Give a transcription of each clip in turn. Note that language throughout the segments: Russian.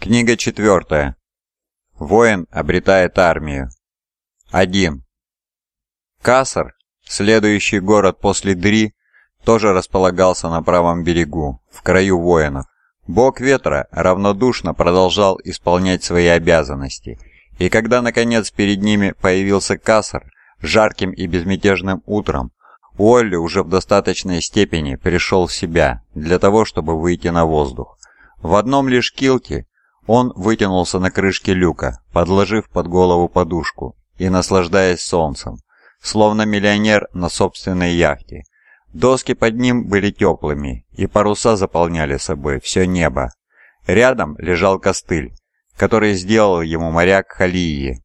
Книга четвертая. Воин обретает армию. 1. Кассар, следующий город после Дри, тоже располагался на правом берегу, в краю воинов. Бог ветра равнодушно продолжал исполнять свои обязанности, и когда наконец перед ними появился Кассар, жарким и безмятежным утром, Уолли уже в достаточной степени пришел в себя для того, чтобы выйти на воздух. В одном лишь килте он вытянулся на крышке люка, подложив под голову подушку и наслаждаясь солнцем, словно миллионер на собственной яхте. Доски под ним были теплыми, и паруса заполняли собой все небо. Рядом лежал костыль, который сделал ему моряк Халии.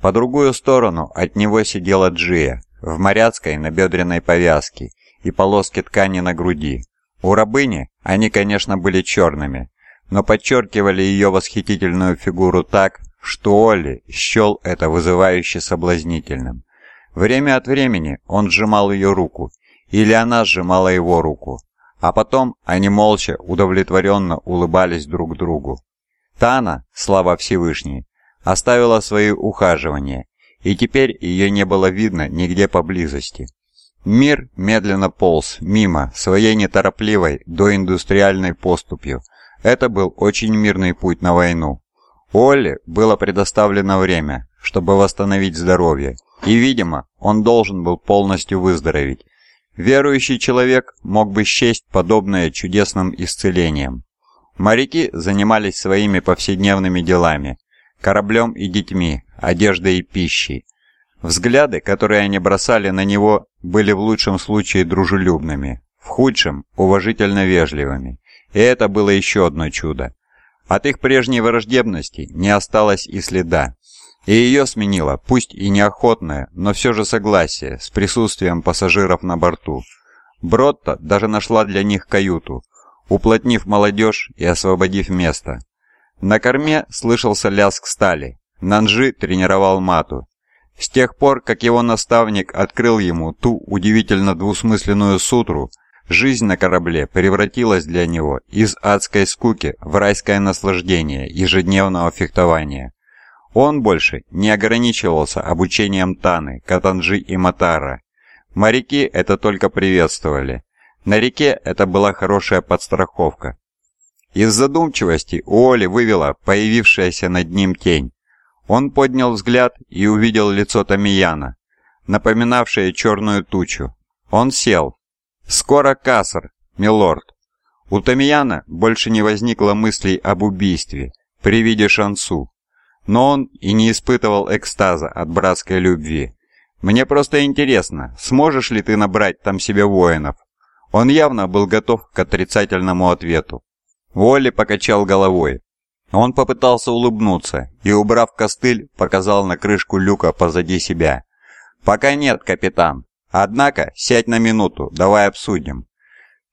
По другую сторону от него сидела Джия, в моряцкой набедренной повязке и полоске ткани на груди. У рабыни они, конечно, были черными, но подчеркивали ее восхитительную фигуру так, что Олли счел это вызывающе соблазнительным. Время от времени он сжимал ее руку, или она сжимала его руку, а потом они молча, удовлетворенно улыбались друг другу. Тана, слава Всевышней, оставила свои ухаживания, и теперь ее не было видно нигде поблизости. Мир медленно полз мимо своей неторопливой доиндустриальной поступью, это был очень мирный путь на войну. Олли было предоставлено время, чтобы восстановить здоровье, и, видимо, он должен был полностью выздороветь. Верующий человек мог бы счесть подобное чудесным исцелением. Моряки занимались своими повседневными делами, кораблем и детьми, одеждой и пищей. Взгляды, которые они бросали на него, были в лучшем случае дружелюбными, в худшем – уважительно вежливыми. И это было еще одно чудо. От их прежней враждебности не осталось и следа. И ее сменило, пусть и неохотное, но все же согласие с присутствием пассажиров на борту. Бродта даже нашла для них каюту, уплотнив молодежь и освободив место. На корме слышался лязг стали. Нанжи тренировал мату. С тех пор, как его наставник открыл ему ту удивительно двусмысленную сутру, Жизнь на корабле превратилась для него из адской скуки в райское наслаждение ежедневного фехтования. Он больше не ограничивался обучением Таны, Катанджи и Матара. Моряки это только приветствовали. На реке это была хорошая подстраховка. Из задумчивости Уолли вывела появившаяся над ним тень. Он поднял взгляд и увидел лицо Тамияна, напоминавшее черную тучу. Он сел, «Скоро Кассар, милорд». У Тамияна больше не возникло мыслей об убийстве при виде Шансу, но он и не испытывал экстаза от братской любви. «Мне просто интересно, сможешь ли ты набрать там себе воинов?» Он явно был готов к отрицательному ответу. Уолли покачал головой. Он попытался улыбнуться и, убрав костыль, показал на крышку люка позади себя. «Пока нет, капитан. Однако, сядь на минуту, давай обсудим».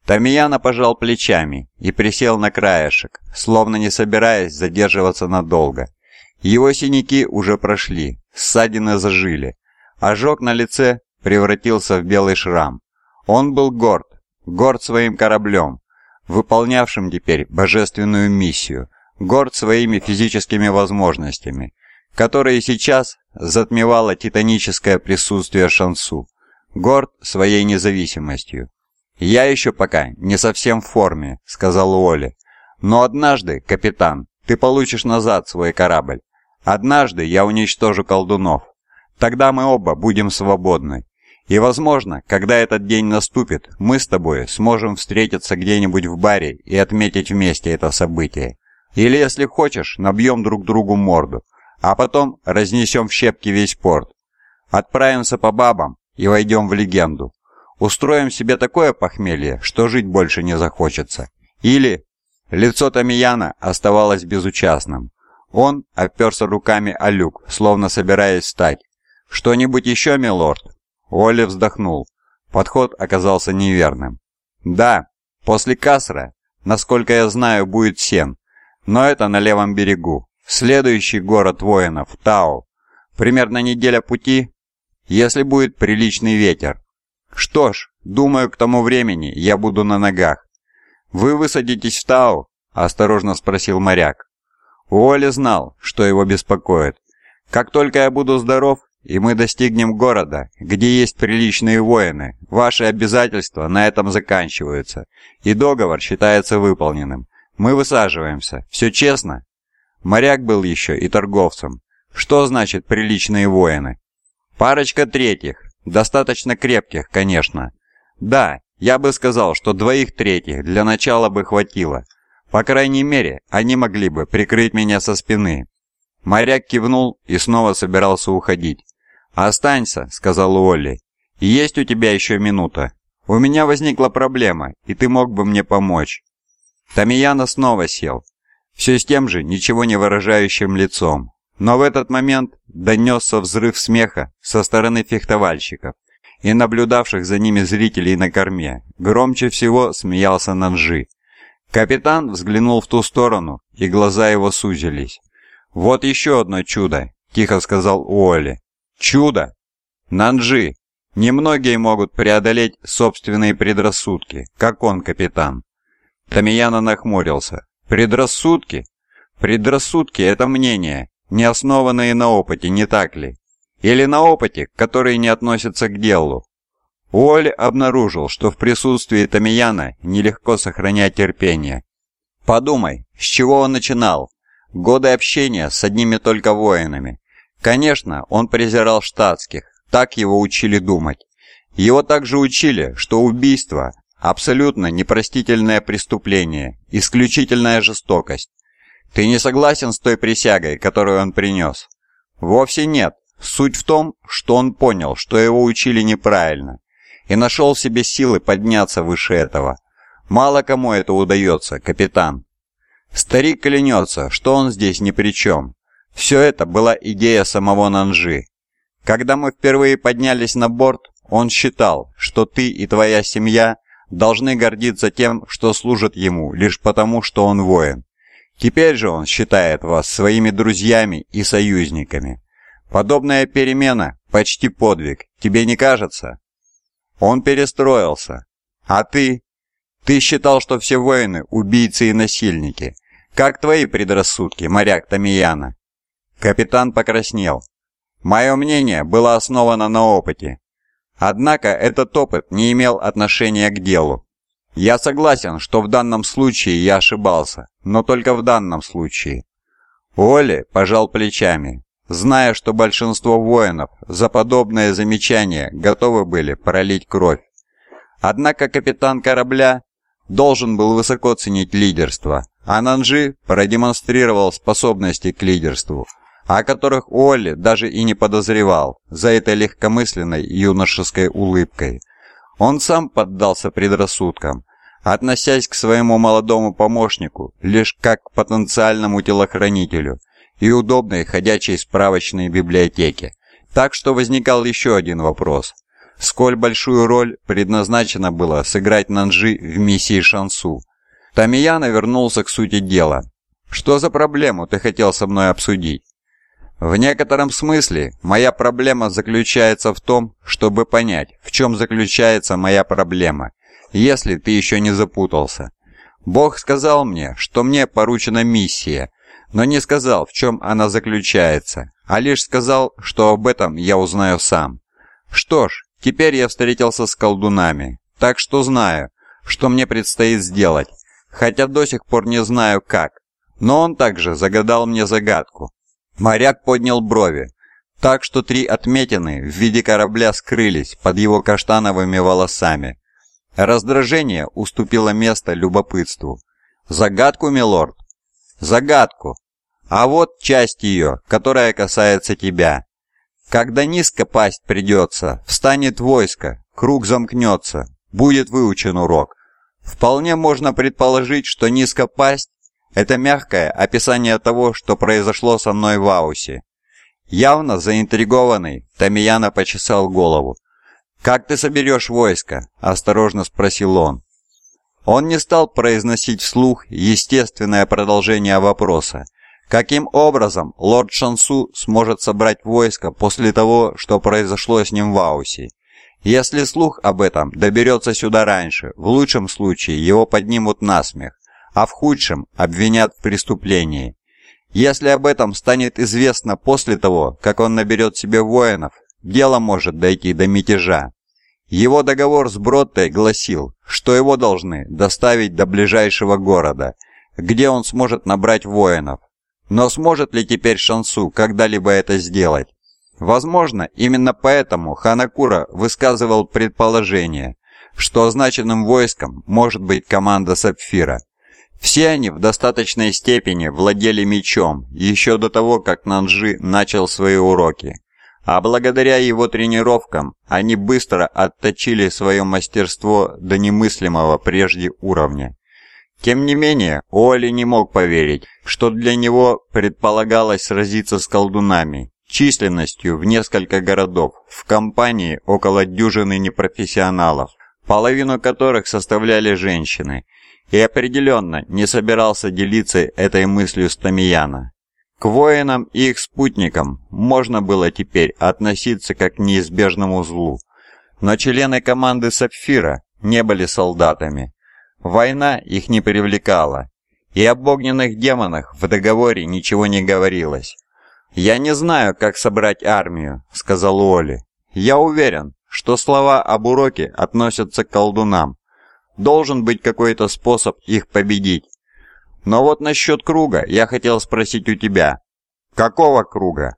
Тамияна пожал плечами и присел на краешек, словно не собираясь задерживаться надолго. Его синяки уже прошли, ссадины зажили. Ожог на лице превратился в белый шрам. Он был горд, горд своим кораблем, выполнявшим теперь божественную миссию, горд своими физическими возможностями, которые сейчас затмевало титаническое присутствие Шансу горд своей независимостью. «Я еще пока не совсем в форме», — сказал Уолли. «Но однажды, капитан, ты получишь назад свой корабль. Однажды я уничтожу колдунов. Тогда мы оба будем свободны. И, возможно, когда этот день наступит, мы с тобой сможем встретиться где-нибудь в баре и отметить вместе это событие. Или, если хочешь, набьем друг другу морду, а потом разнесем в щепки весь порт. Отправимся по бабам и войдем в легенду. Устроим себе такое похмелье, что жить больше не захочется. Или... Лицо Тамияна оставалось безучастным. Он оперся руками о люк, словно собираясь встать. «Что-нибудь еще, милорд?» Оли вздохнул. Подход оказался неверным. «Да, после Касра, насколько я знаю, будет Сен. Но это на левом берегу. Следующий город воинов, Тау. Примерно неделя пути, если будет приличный ветер. Что ж, думаю, к тому времени я буду на ногах. Вы высадитесь в Тау? Осторожно спросил моряк. Уолли знал, что его беспокоит. «Как только я буду здоров, и мы достигнем города, где есть приличные воины, ваши обязательства на этом заканчиваются, и договор считается выполненным. Мы высаживаемся. Все честно?» Моряк был еще и торговцем. Что значит «приличные воины»? Парочка третьих, достаточно крепких, конечно. Да, я бы сказал, что двоих третьих для начала бы хватило. По крайней мере, они могли бы прикрыть меня со спины. Моряк кивнул и снова собирался уходить. «Останься», — сказал Уолли. «Есть у тебя еще минута. У меня возникла проблема, и ты мог бы мне помочь». Тамияна снова сел. Все с тем же, ничего не выражающим лицом. Но в этот момент донесся взрыв смеха со стороны фехтовальщиков и наблюдавших за ними зрителей на корме. Громче всего смеялся Нанжи. Капитан взглянул в ту сторону, и глаза его сузились. «Вот еще одно чудо», — тихо сказал Уолли. «Чудо! Нанжи! Немногие могут преодолеть собственные предрассудки, как он, капитан». Тамияна нахмурился. «Предрассудки? Предрассудки — это мнение, не основанные на опыте, не так ли? Или на опыте, который не относится к делу. Уолли обнаружил, что в присутствии Тамияна нелегко сохранять терпение. Подумай, с чего он начинал? Годы общения с одними только воинами. Конечно, он презирал штатских, так его учили думать. Его также учили, что убийство – абсолютно непростительное преступление, исключительная жестокость. Ты не согласен с той присягой, которую он принес? Вовсе нет. Суть в том, что он понял, что его учили неправильно, и нашел в себе силы подняться выше этого. Мало кому это удается, капитан. Старик клянется, что он здесь ни при чем. Все это была идея самого Нанжи. Когда мы впервые поднялись на борт, он считал, что ты и твоя семья должны гордиться тем, что служат ему, лишь потому, что он воин. Теперь же он считает вас своими друзьями и союзниками. Подобная перемена – почти подвиг, тебе не кажется? Он перестроился. А ты? Ты считал, что все воины – убийцы и насильники. Как твои предрассудки, моряк Тамияна? Капитан покраснел. Мое мнение было основано на опыте. Однако этот опыт не имел отношения к делу. Я согласен, что в данном случае я ошибался, но только в данном случае. Оли пожал плечами, зная, что большинство воинов за подобное замечание готовы были пролить кровь. Однако капитан корабля должен был высоко ценить лидерство, а Нанжи продемонстрировал способности к лидерству, о которых Уолли даже и не подозревал за этой легкомысленной юношеской улыбкой. Он сам поддался предрассудкам, относясь к своему молодому помощнику лишь как к потенциальному телохранителю и удобной ходячей справочной библиотеке. Так что возникал еще один вопрос. Сколь большую роль предназначено было сыграть Нанжи в миссии Шансу? Тамияна вернулся к сути дела. «Что за проблему ты хотел со мной обсудить?» В некотором смысле моя проблема заключается в том, чтобы понять, в чем заключается моя проблема, если ты еще не запутался. Бог сказал мне, что мне поручена миссия, но не сказал, в чем она заключается, а лишь сказал, что об этом я узнаю сам. Что ж, теперь я встретился с колдунами, так что знаю, что мне предстоит сделать, хотя до сих пор не знаю как. Но он также загадал мне загадку, Моряк поднял брови, так что три отметины в виде корабля скрылись под его каштановыми волосами. Раздражение уступило место любопытству. «Загадку, милорд?» «Загадку. А вот часть ее, которая касается тебя. Когда низко пасть придется, встанет войско, круг замкнется, будет выучен урок. Вполне можно предположить, что низко пасть это мягкое описание того, что произошло со мной в Аусе. Явно заинтригованный, Тамияна почесал голову. «Как ты соберешь войско?» – осторожно спросил он. Он не стал произносить вслух естественное продолжение вопроса. Каким образом лорд Шансу сможет собрать войско после того, что произошло с ним в Аусе? Если слух об этом доберется сюда раньше, в лучшем случае его поднимут на смех а в худшем обвинят в преступлении. Если об этом станет известно после того, как он наберет себе воинов, дело может дойти до мятежа. Его договор с Броттой гласил, что его должны доставить до ближайшего города, где он сможет набрать воинов. Но сможет ли теперь Шансу когда-либо это сделать? Возможно, именно поэтому Ханакура высказывал предположение, что означенным войском может быть команда Сапфира. Все они в достаточной степени владели мечом еще до того, как Нанджи начал свои уроки. А благодаря его тренировкам они быстро отточили свое мастерство до немыслимого прежде уровня. Тем не менее, Оли не мог поверить, что для него предполагалось сразиться с колдунами, численностью в несколько городов, в компании около дюжины непрофессионалов, половину которых составляли женщины, и определенно не собирался делиться этой мыслью с Тамияна. К воинам и их спутникам можно было теперь относиться как к неизбежному злу, но члены команды Сапфира не были солдатами. Война их не привлекала, и об огненных демонах в договоре ничего не говорилось. «Я не знаю, как собрать армию», — сказал Уолли. «Я уверен, что слова об уроке относятся к колдунам. Должен быть какой-то способ их победить. Но вот насчет круга я хотел спросить у тебя. Какого круга?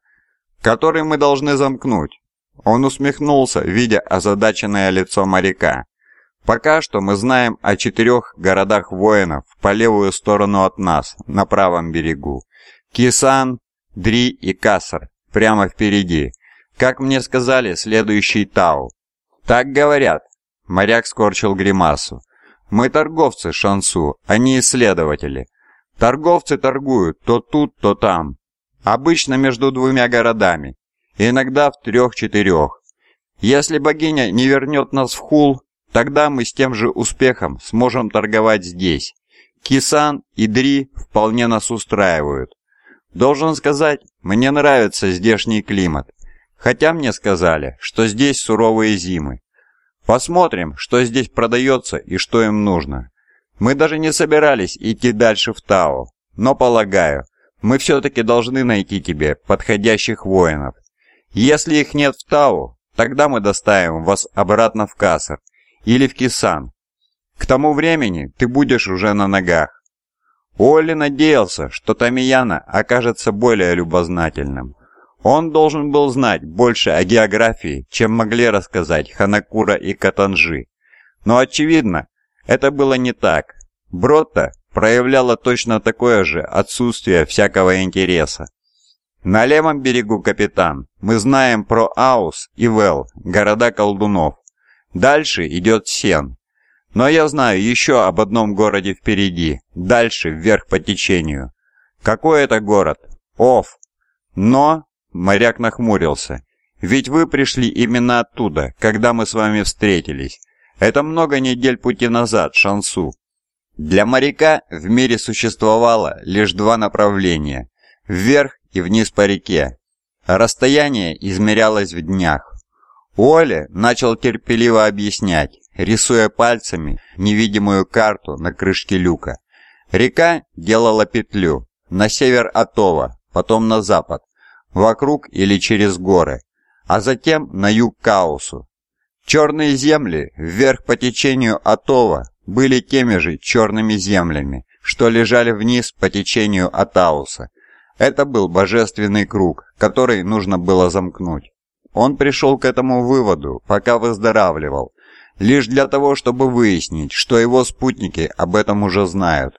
Который мы должны замкнуть. Он усмехнулся, видя озадаченное лицо моряка. Пока что мы знаем о четырех городах воинов по левую сторону от нас, на правом берегу. Кисан, Дри и Касар, прямо впереди. Как мне сказали, следующий Тау. Так говорят. Моряк скорчил гримасу. Мы торговцы, Шансу, а не исследователи. Торговцы торгуют то тут, то там. Обычно между двумя городами. Иногда в трех-четырех. Если богиня не вернет нас в Хул, тогда мы с тем же успехом сможем торговать здесь. Кисан и Дри вполне нас устраивают. Должен сказать, мне нравится здешний климат. Хотя мне сказали, что здесь суровые зимы. Посмотрим, что здесь продается и что им нужно. Мы даже не собирались идти дальше в Тао, но, полагаю, мы все-таки должны найти тебе подходящих воинов. Если их нет в Тау, тогда мы доставим вас обратно в Касар или в Кисан. К тому времени ты будешь уже на ногах. Олли надеялся, что Тамияна окажется более любознательным. Он должен был знать больше о географии, чем могли рассказать Ханакура и Катанжи. Но, очевидно, это было не так. Бротта проявляла точно такое же отсутствие всякого интереса. На левом берегу, капитан, мы знаем про Аус и Вэл, города колдунов. Дальше идет Сен, но я знаю еще об одном городе впереди, дальше, вверх по течению. Какой это город? Оф. Но, моряк нахмурился, ведь вы пришли именно оттуда, когда мы с вами встретились. Это много недель пути назад, Шансу. Для моряка в мире существовало лишь два направления – вверх и вниз по реке. Расстояние измерялось в днях. Уолли начал терпеливо объяснять, рисуя пальцами невидимую карту на крышке люка. Река делала петлю на север Атова, потом на запад, вокруг или через горы, а затем на юг Каусу. Черные земли вверх по течению Атова были теми же черными землями, что лежали вниз по течению Атауса. Это был божественный круг, который нужно было замкнуть. Он пришел к этому выводу, пока выздоравливал, лишь для того, чтобы выяснить, что его спутники об этом уже знают.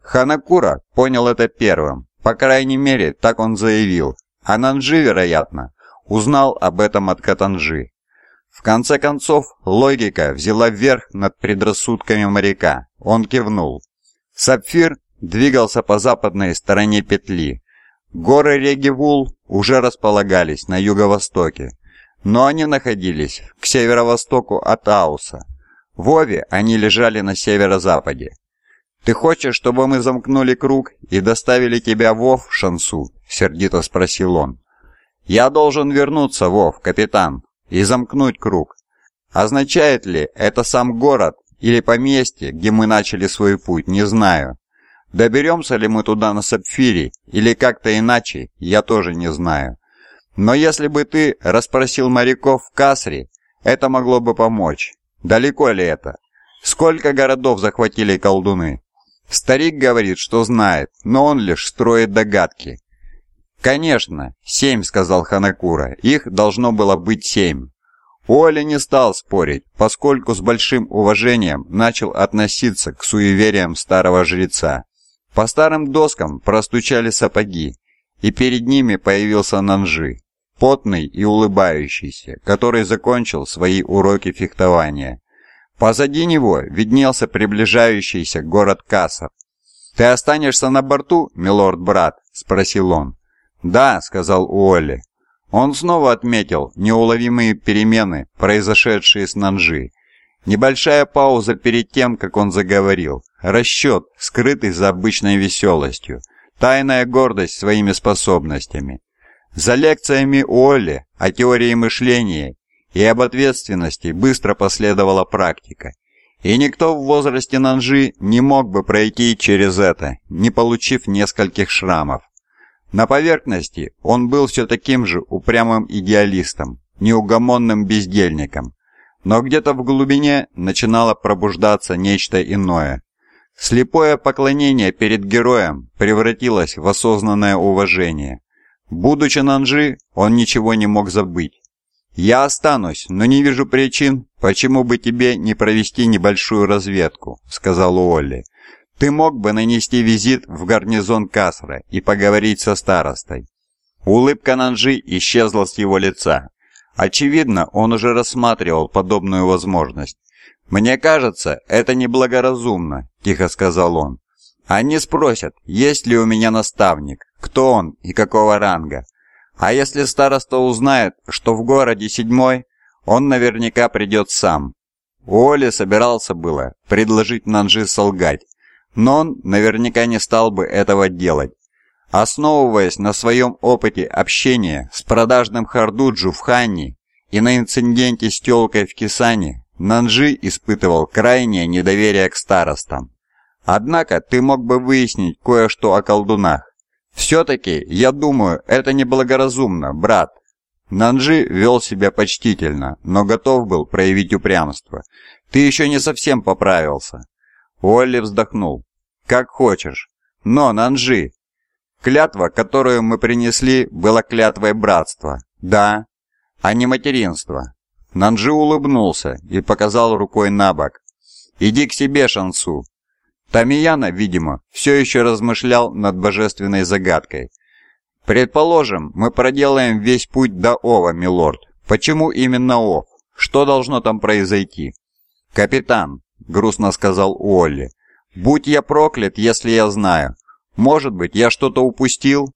Ханакура понял это первым, по крайней мере, так он заявил, а Нанджи, вероятно, узнал об этом от Катанжи. В конце концов, логика взяла верх над предрассудками моряка. Он кивнул. Сапфир двигался по западной стороне петли. Горы Регивул уже располагались на юго-востоке, но они находились к северо-востоку от Ауса. В Ове они лежали на северо-западе. «Ты хочешь, чтобы мы замкнули круг и доставили тебя в Ов, Шансу?» — сердито спросил он. «Я должен вернуться, Вов, капитан, и замкнуть круг. Означает ли это сам город или поместье, где мы начали свой путь, не знаю. Доберемся ли мы туда на Сапфире или как-то иначе, я тоже не знаю. Но если бы ты расспросил моряков в Касре, это могло бы помочь. Далеко ли это? Сколько городов захватили колдуны? Старик говорит, что знает, но он лишь строит догадки. «Конечно, семь», — сказал Ханакура. «Их должно было быть семь». Оля не стал спорить, поскольку с большим уважением начал относиться к суевериям старого жреца. По старым доскам простучали сапоги, и перед ними появился Нанжи, потный и улыбающийся, который закончил свои уроки фехтования. Позади него виднелся приближающийся город Кассар. «Ты останешься на борту, милорд-брат?» – спросил он. «Да», – сказал Уолли. Он снова отметил неуловимые перемены, произошедшие с Нанжи. Небольшая пауза перед тем, как он заговорил. Расчет, скрытый за обычной веселостью. Тайная гордость своими способностями. За лекциями Уолли о теории мышления и об ответственности быстро последовала практика. И никто в возрасте Нанжи не мог бы пройти через это, не получив нескольких шрамов. На поверхности он был все таким же упрямым идеалистом, неугомонным бездельником, но где-то в глубине начинало пробуждаться нечто иное. Слепое поклонение перед героем превратилось в осознанное уважение. Будучи Нанжи, он ничего не мог забыть. «Я останусь, но не вижу причин, почему бы тебе не провести небольшую разведку», — сказал Уолли. «Ты мог бы нанести визит в гарнизон Касра и поговорить со старостой». Улыбка Нанжи исчезла с его лица. Очевидно, он уже рассматривал подобную возможность. «Мне кажется, это неблагоразумно», – тихо сказал он. «Они спросят, есть ли у меня наставник, кто он и какого ранга. А если староста узнает, что в городе седьмой, он наверняка придет сам. Оли собирался было предложить Нанжи солгать, но он наверняка не стал бы этого делать. Основываясь на своем опыте общения с продажным Хардуджу в Ханни и на инциденте с тёлкой в Кисане, Нанжи испытывал крайнее недоверие к старостам. Однако ты мог бы выяснить кое-что о колдунах. «Все-таки, я думаю, это неблагоразумно, брат». Нанжи вел себя почтительно, но готов был проявить упрямство. «Ты еще не совсем поправился». Уолли вздохнул. «Как хочешь. Но, Нанжи, клятва, которую мы принесли, была клятвой братства. Да, а не материнства». Нанжи улыбнулся и показал рукой на бок. «Иди к себе, Шансу. Тамияна, видимо, все еще размышлял над божественной загадкой. «Предположим, мы проделаем весь путь до Ова, милорд. Почему именно Ов? Что должно там произойти?» «Капитан», — грустно сказал Уолли, — «будь я проклят, если я знаю. Может быть, я что-то упустил?»